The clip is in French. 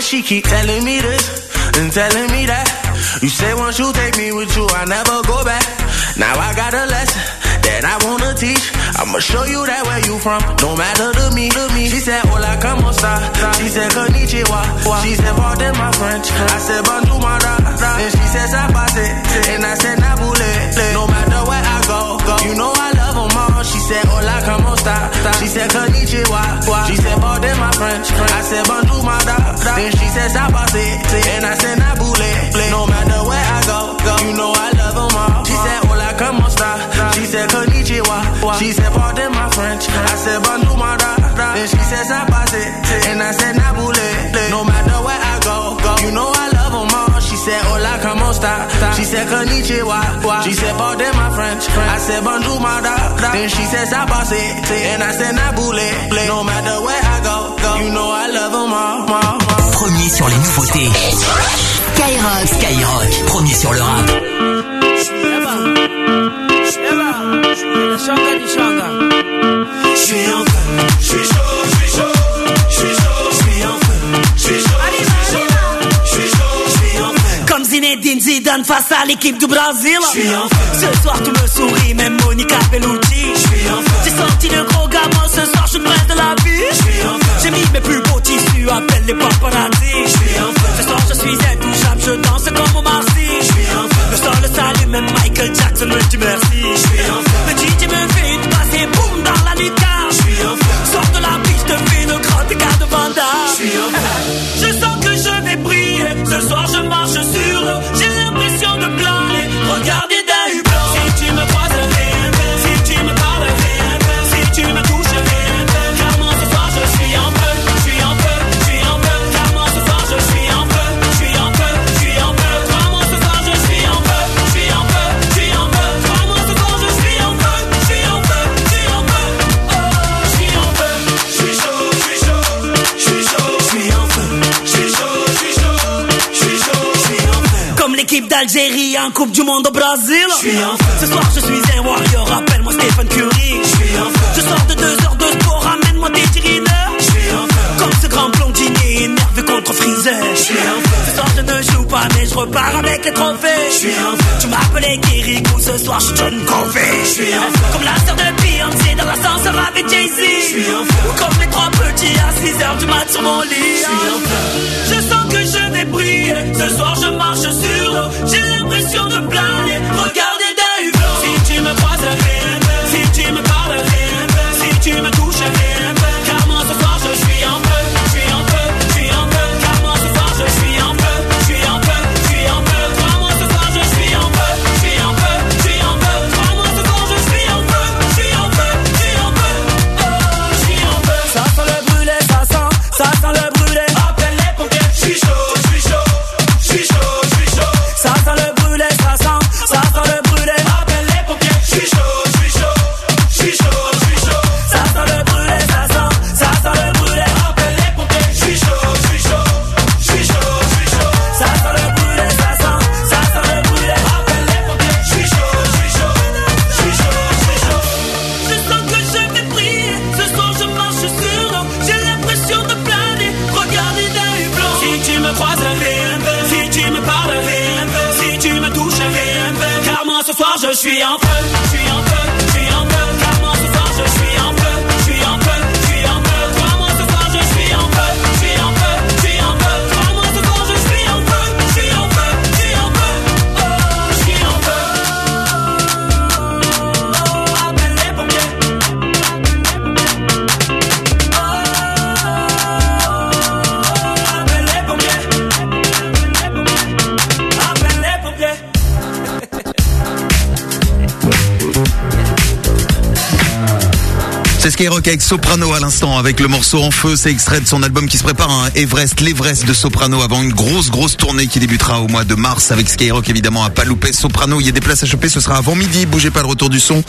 she keep telling me this and telling me that. You say once you take me with you, I never go back. Now I got a lesson that I wanna teach. I'ma show you that where you from, no matter to me, to me. She said, hola, como esta? She said, konnichiwa. She said, pardon my French. I said, bonjour, esta? She said, konnichiwa. She said, pardon my French. I said, bonjour, my da. Then she said, sabate. And I said, nabule. No matter where I go, go. You know I love them all. She said, hola, como esta? She said, konnichiwa. She said, pardon my French. I said, bonjour, my da. Then she said, sabate. And I said, nabule. No matter where I go, go. You know I love them all. She said, hola, como esta? She said, konnichiwa. She said, pardon my French. I said, bonjour, my da. Then she said, sabate. And I said, nabule. No matter where I go, go. You know I love them all. all, all. Premier sur les nouveautés. Skyrock. Skyrock, premier sur le rap. Je suis en feu, je suis chaud, je suis Zinedine Zidane face à l'équipe du Brésil. Je suis en feu. Ce soir tu me souris, même Monica Bellucci. Je suis en feu. J'ai sorti le gros gamin, ce soir je suis près de la vie. Je suis en feu. J'ai mis mes plus beaux tissus, appelle les paparazzi. Je suis en feu. Ce soir je suis intouchable, je danse comme au Marcy. Je suis en feu. Le sol salue, même Michael Jackson me dit merci. Je suis en feu. Le DJ me D'Algérie en Coupe du Monde au Brésil. En feu. Ce soir je suis un warrior, appelle-moi Stephen Curry. Je suis en feu. Je sors de deux heures de sport, ramène-moi des tirineurs. Je suis en feu. Comme ce grand blondinier énervé contre Freezer. Je suis en feu. Ce soir je ne joue pas, mais je repars avec les trophées. En feu. Tu m'appelais Kirikou, ce soir je suis John Covey. Je suis en feu. Comme la sœur de Beyoncé dans l'ascenseur avec Jay-Z. Je suis en feu. Ou comme les trois petits à 6 heures du mat sur mon lit. Je suis en feu. Je sens je suis en feu. Je suis en feu, Skyrock avec Soprano à l'instant, avec le morceau en feu. C'est extrait de son album qui se prépare, un Everest, l'Everest de Soprano, avant une grosse, grosse tournée qui débutera au mois de mars avec Skyrock, évidemment, à pas. Soprano, il y a des places à choper, ce sera avant midi. Bougez pas le retour du son.